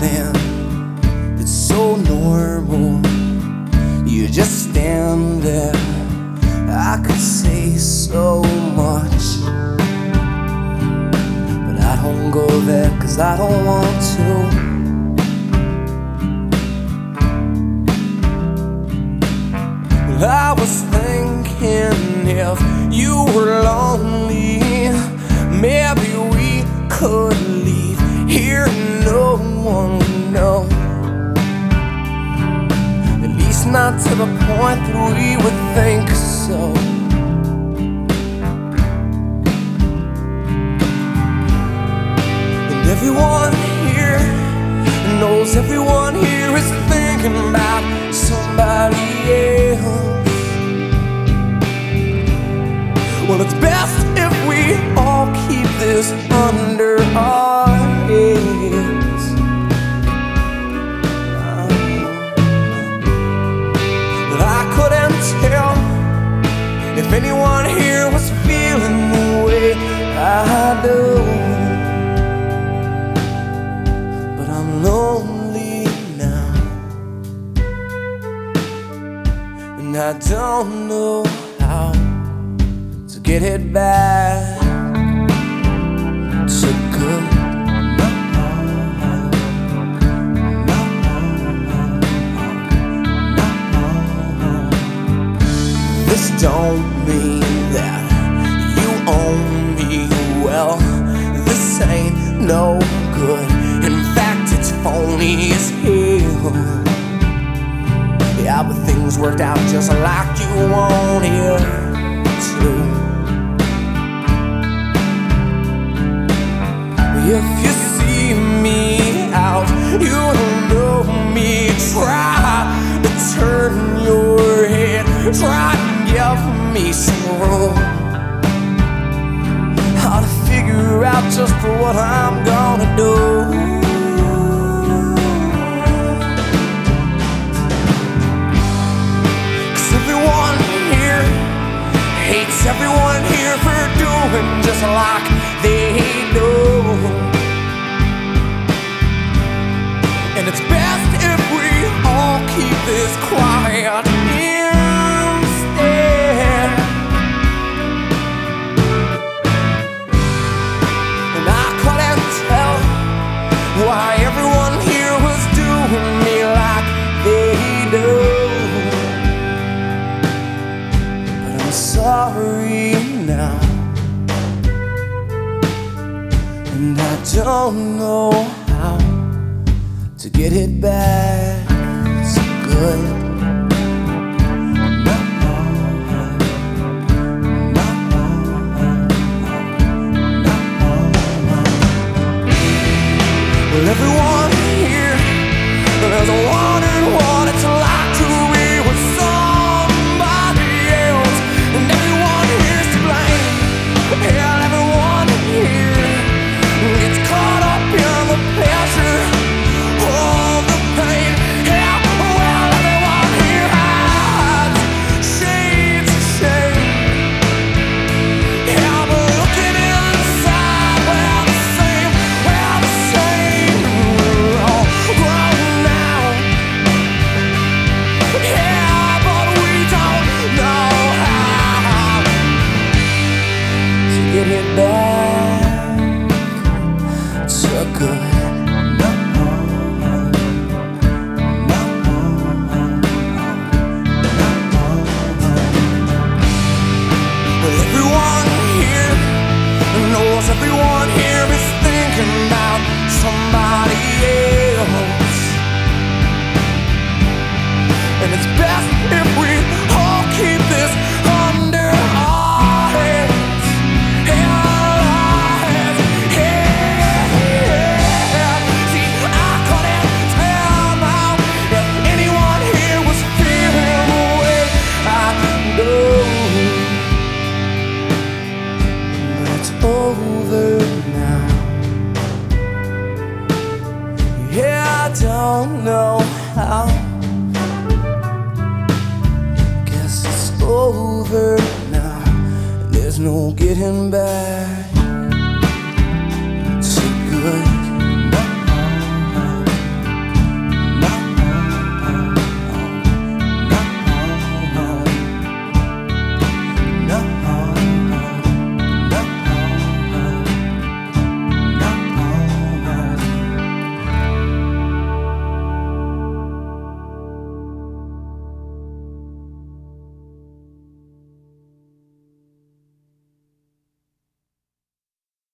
It's that's so normal. You just stand there. I could say so much, but I don't go there cause I don't want to. I was thinking if you were lonely, maybe we could to the point that we would think so. And everyone here knows everyone here is thinking about somebody else. I. But I'm lonely now, and I don't know how to get it back to good. This don't mean that Ain't no good. In fact, it's phony as hell. Yeah, but things worked out just like you wanted to. If you see me out, you don't know me. Try to turn your head, try to give me some room. Figure out just what I'm gonna do. Cause everyone here hates everyone here for doing just like they do. Don't know how to get it back. It's good. I don't know how. Guess it's over now. There's no getting back.